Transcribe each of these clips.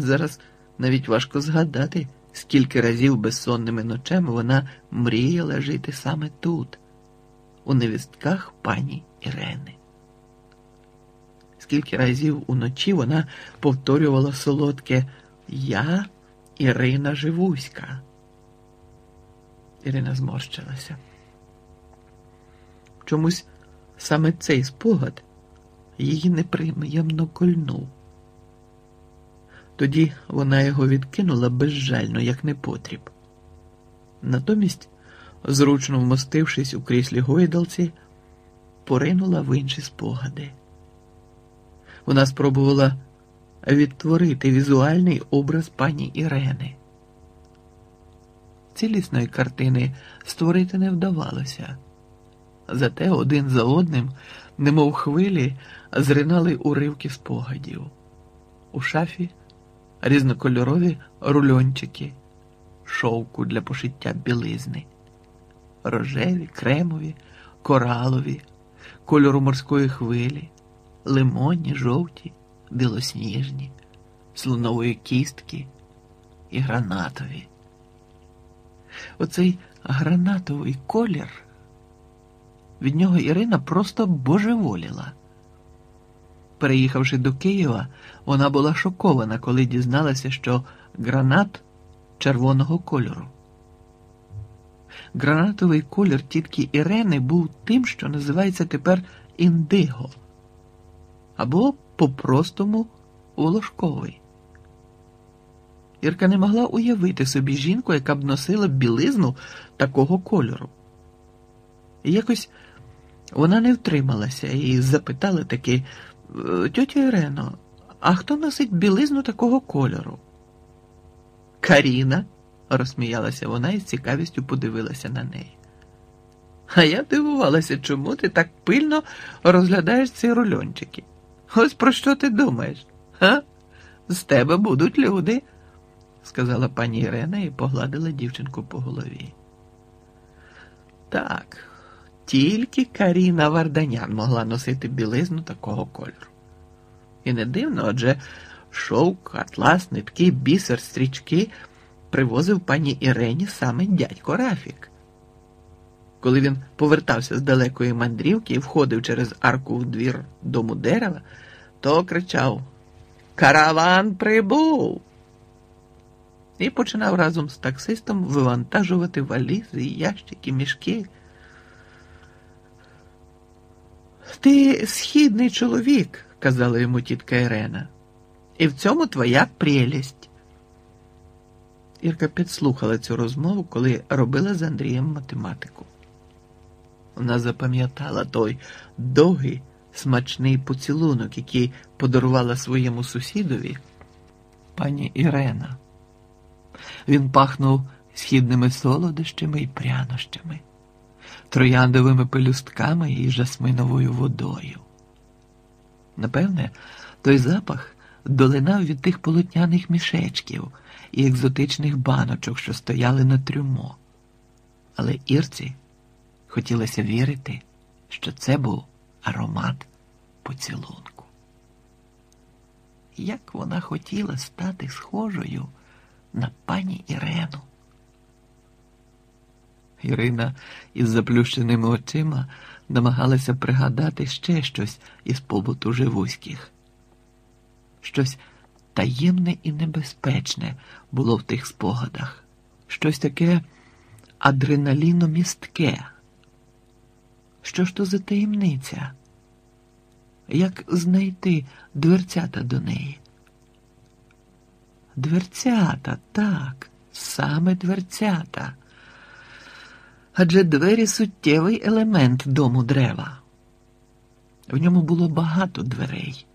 Зараз навіть важко згадати, скільки разів безсонними ночами вона мріяла жити саме тут, у невістках пані Ірени. Скільки разів уночі вона повторювала солодке Я Ірина Живуська. Ірина зморщилася. Чомусь саме цей спогад її неприємно кольнув. Тоді вона його відкинула безжально, як непотріб. Натомість, зручно вмостившись у кріслі гойдалці, поринула в інші спогади. Вона спробувала відтворити візуальний образ пані Ірени. Цілісної картини створити не вдавалося. Зате один за одним, немов хвилі, зринали уривки спогадів. У шафі різнокольорові рульончики, шовку для пошиття білизни, рожеві, кремові, коралові, кольору морської хвилі, лимонні, жовті, білосніжні, слонової кістки і гранатові. Оцей гранатовий колір. Від нього Ірина просто божеволіла. Переїхавши до Києва, вона була шокована, коли дізналася, що гранат червоного кольору. Гранатовий колір тітки Ірени був тим, що називається тепер індиго, або по-простому волошковий. Ірка не могла уявити собі жінку, яка б носила білизну такого кольору. І якось вона не втрималася і запитала таки, тьотю Ірено, а хто носить білизну такого кольору? Каріна, розсміялася вона і з цікавістю подивилася на неї. А я дивувалася, чому ти так пильно розглядаєш ці рульончики. Ось про що ти думаєш? Га? З тебе будуть люди, сказала пані Ірена і погладила дівчинку по голові. Так. Тільки Каріна Варданян могла носити білизну такого кольору. І не дивно, адже шовк, атлас, нитки, бісер, стрічки привозив пані Ірені саме дядько Рафік. Коли він повертався з далекої мандрівки і входив через арку в двір дому дерева, то кричав Караван прибув! І починав разом з таксистом вивантажувати валізи, ящики, мішки. Ти східний чоловік, казала йому тітка Ірена, і в цьому твоя прелість. Ірка підслухала цю розмову, коли робила з Андрієм математику. Вона запам'ятала той довгий, смачний поцілунок, який подарувала своєму сусідові пані Ірена. Він пахнув східними солодощами і прянощами трояндовими пелюстками і жасминовою водою. Напевне, той запах долинав від тих полотняних мішечків і екзотичних баночок, що стояли на трюмо. Але Ірці хотілося вірити, що це був аромат поцілунку. Як вона хотіла стати схожою на пані Ірену. Ірина із заплющеними очима намагалася пригадати ще щось із побуту живуських. Щось таємне і небезпечне було в тих спогадах, щось таке адреналіномістке. Що ж то за таємниця? Як знайти дверцята до неї? Дверцята, так, саме дверцята адже двері суттєвий елемент дому дерева. В ньому було багато дверей,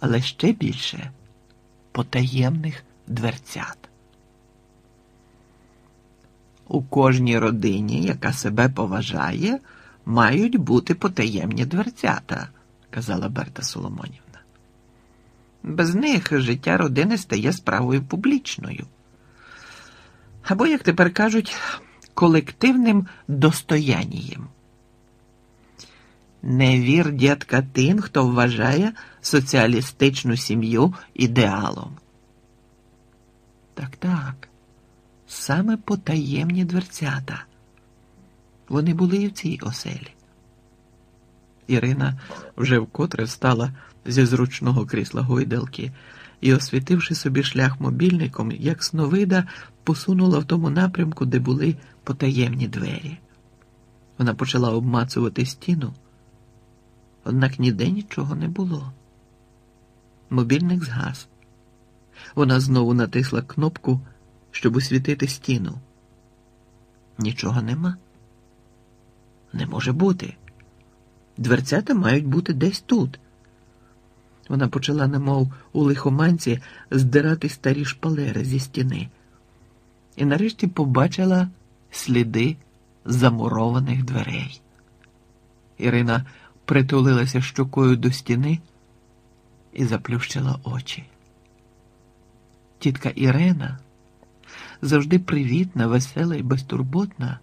але ще більше потаємних дверцят. У кожній родині, яка себе поважає, мають бути потаємні дверцята, казала Берта Соломонівна. Без них життя родини стає справою публічною. Або, як тепер кажуть, колективним достоянням. Не вір, дядька, тим, хто вважає соціалістичну сім'ю ідеалом. Так, так. Саме потаємні дверцята. Вони були і в цій оселі. Ірина вже вкотре встала зі зручного крісла гойдалки і, освітивши собі шлях мобільником, як сновида, посунула в тому напрямку, де були потаємні двері. Вона почала обмацувати стіну, однак ніде нічого не було. Мобільник згас. Вона знову натисла кнопку, щоб освітити стіну. Нічого нема. Не може бути. Дверцята мають бути десь тут. Вона почала, немов у лихоманці, здирати старі шпалери зі стіни, і нарешті побачила сліди замурованих дверей. Ірина притулилася щокою до стіни і заплющила очі. Тітка Ірена, завжди привітна, весела і безтурботна.